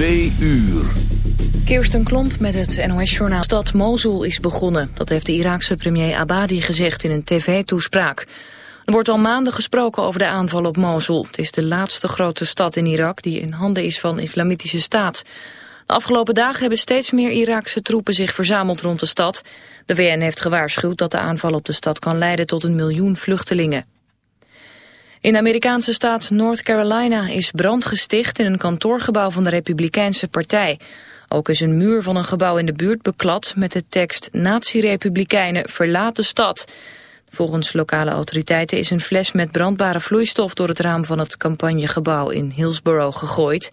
Twee uur. Kirsten Klomp met het NOS-journaal. stad Mosul is begonnen. Dat heeft de Iraakse premier Abadi gezegd in een tv-toespraak. Er wordt al maanden gesproken over de aanval op Mosul. Het is de laatste grote stad in Irak die in handen is van islamitische staat. De afgelopen dagen hebben steeds meer Iraakse troepen zich verzameld rond de stad. De VN heeft gewaarschuwd dat de aanval op de stad kan leiden tot een miljoen vluchtelingen. In de Amerikaanse staat North Carolina is brand gesticht in een kantoorgebouw van de Republikeinse Partij. Ook is een muur van een gebouw in de buurt beklad met de tekst Nazi-Republikeinen verlaat de stad. Volgens lokale autoriteiten is een fles met brandbare vloeistof door het raam van het campagnegebouw in Hillsborough gegooid.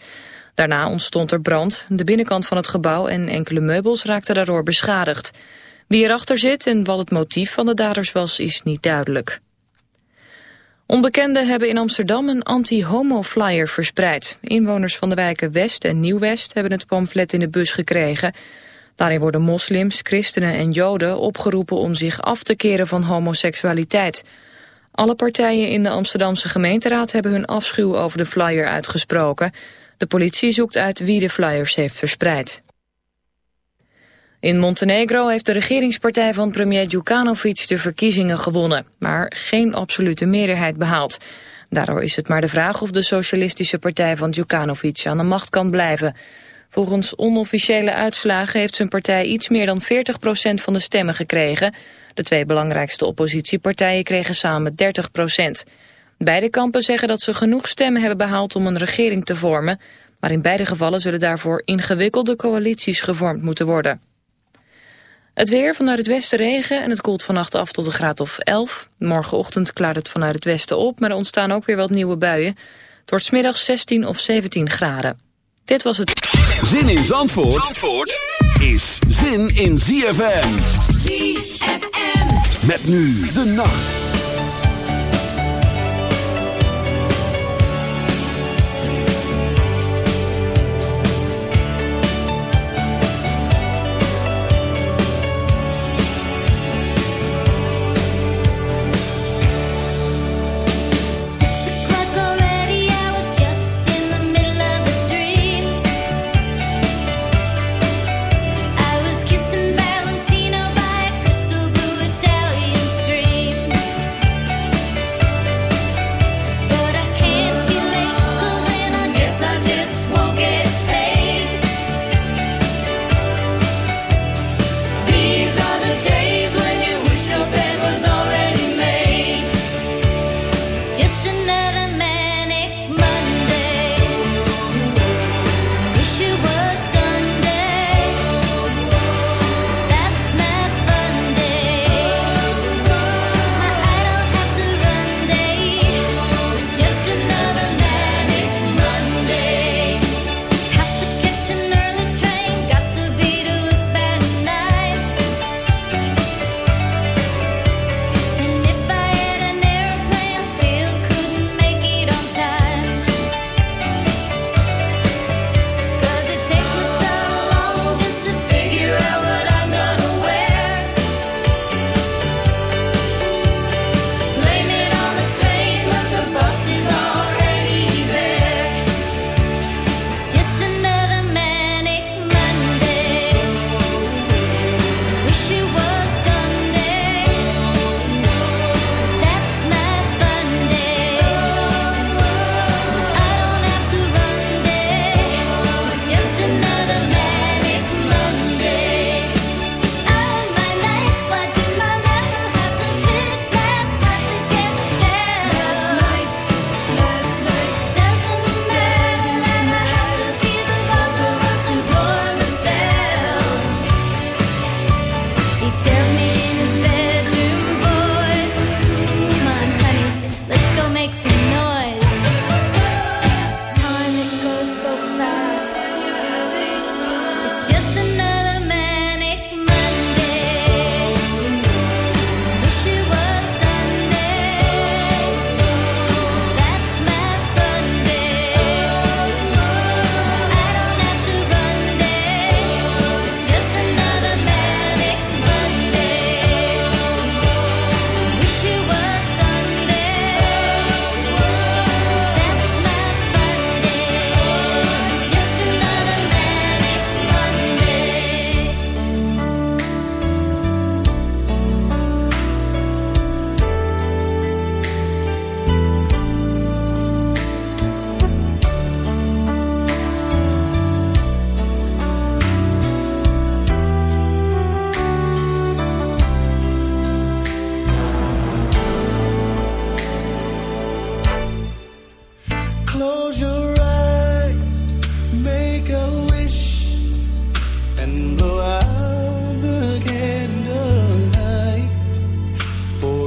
Daarna ontstond er brand. De binnenkant van het gebouw en enkele meubels raakten daardoor beschadigd. Wie erachter zit en wat het motief van de daders was, is niet duidelijk. Onbekenden hebben in Amsterdam een anti-homo-flyer verspreid. Inwoners van de wijken West en Nieuw-West hebben het pamflet in de bus gekregen. Daarin worden moslims, christenen en joden opgeroepen om zich af te keren van homoseksualiteit. Alle partijen in de Amsterdamse gemeenteraad hebben hun afschuw over de flyer uitgesproken. De politie zoekt uit wie de flyers heeft verspreid. In Montenegro heeft de regeringspartij van premier Djukanovic de verkiezingen gewonnen, maar geen absolute meerderheid behaald. Daardoor is het maar de vraag of de socialistische partij van Djukanovic aan de macht kan blijven. Volgens onofficiële uitslagen heeft zijn partij iets meer dan 40% van de stemmen gekregen. De twee belangrijkste oppositiepartijen kregen samen 30%. Beide kampen zeggen dat ze genoeg stemmen hebben behaald om een regering te vormen, maar in beide gevallen zullen daarvoor ingewikkelde coalities gevormd moeten worden. Het weer vanuit het westen regen en het koelt vannacht af tot een graad of 11. Morgenochtend klaart het vanuit het westen op, maar er ontstaan ook weer wat nieuwe buien. Het wordt smiddags 16 of 17 graden. Dit was het... Zin in Zandvoort, Zandvoort is zin in ZFM. ZFM. Met nu de nacht.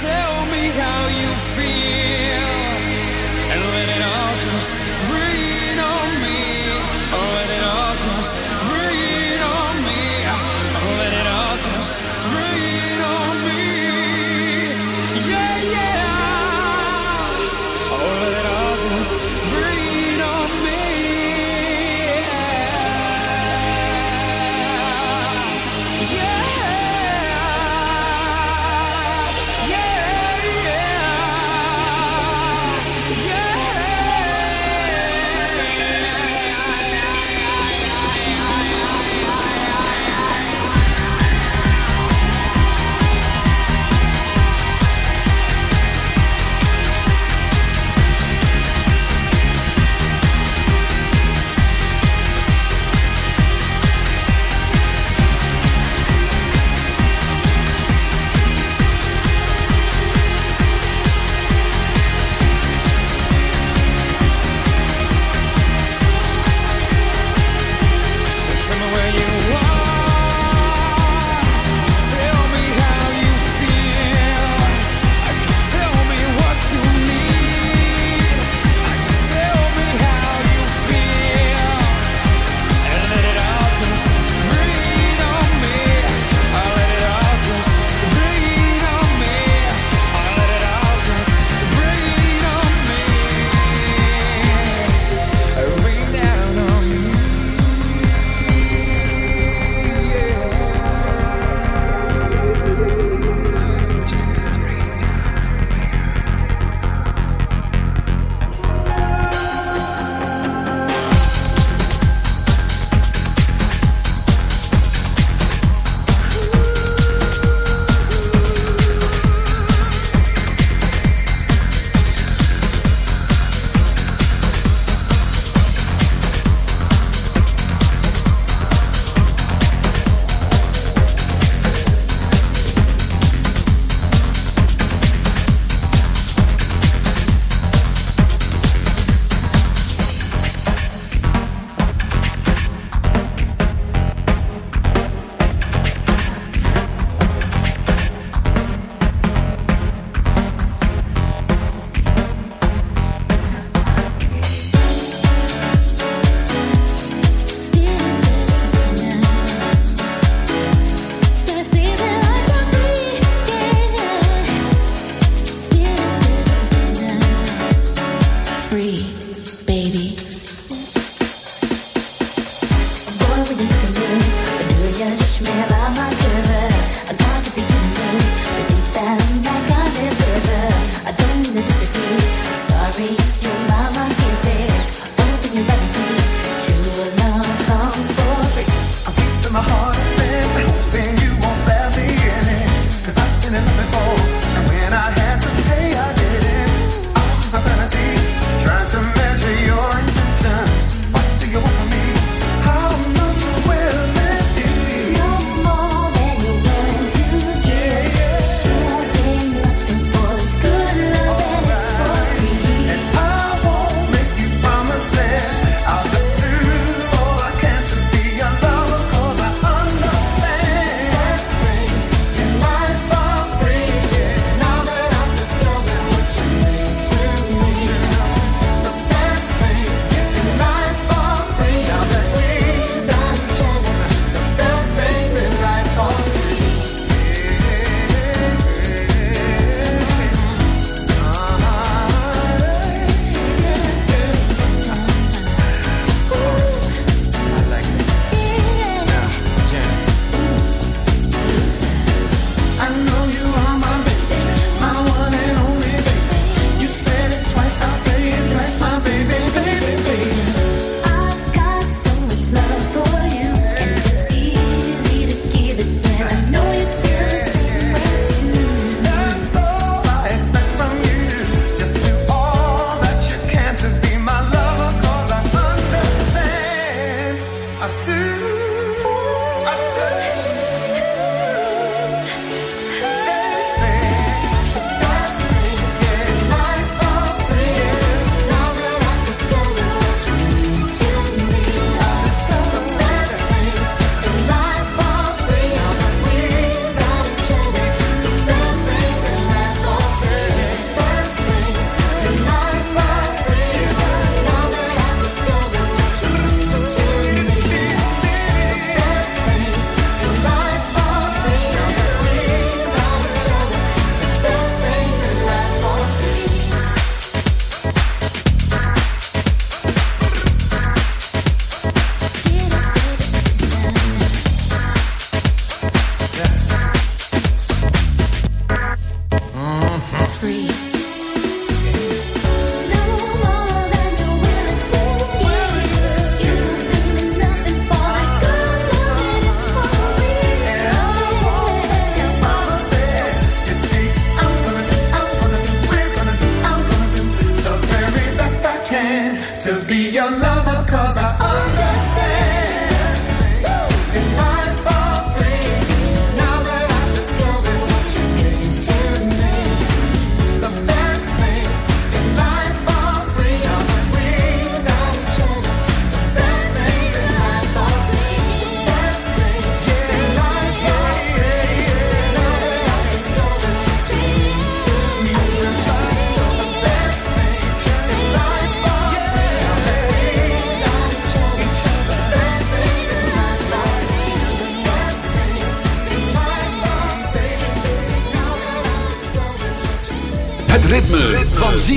Tell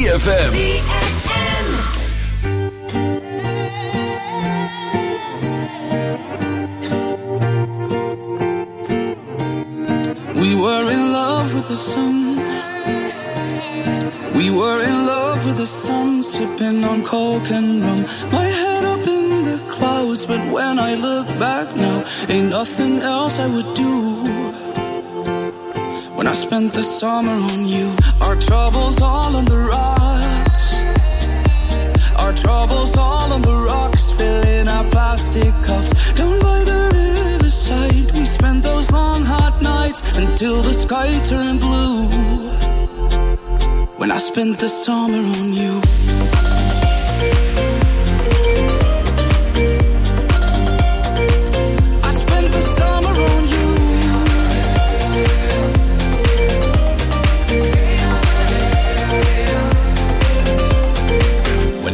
ZFM. The summer on you.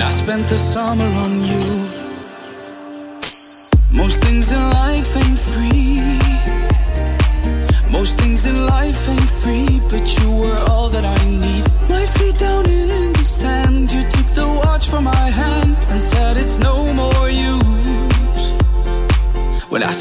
I spent the summer on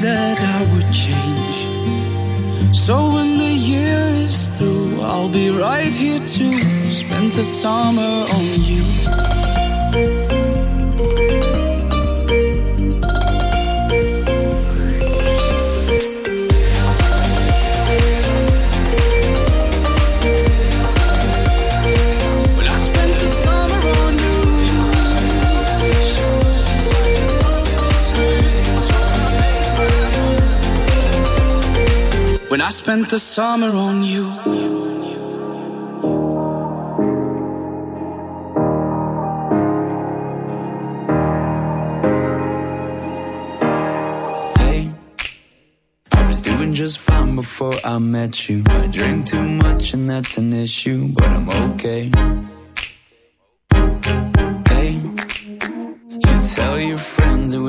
That I would change. So when the year is through, I'll be right here to spend the summer on you. I spent the summer on you. Hey, I was doing just fine before I met you. I drink too much and that's an issue, but I'm okay.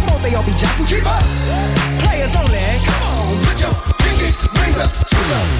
my fault they all be jocking. Keep up. Players only. Come on, put your pinky rings up to the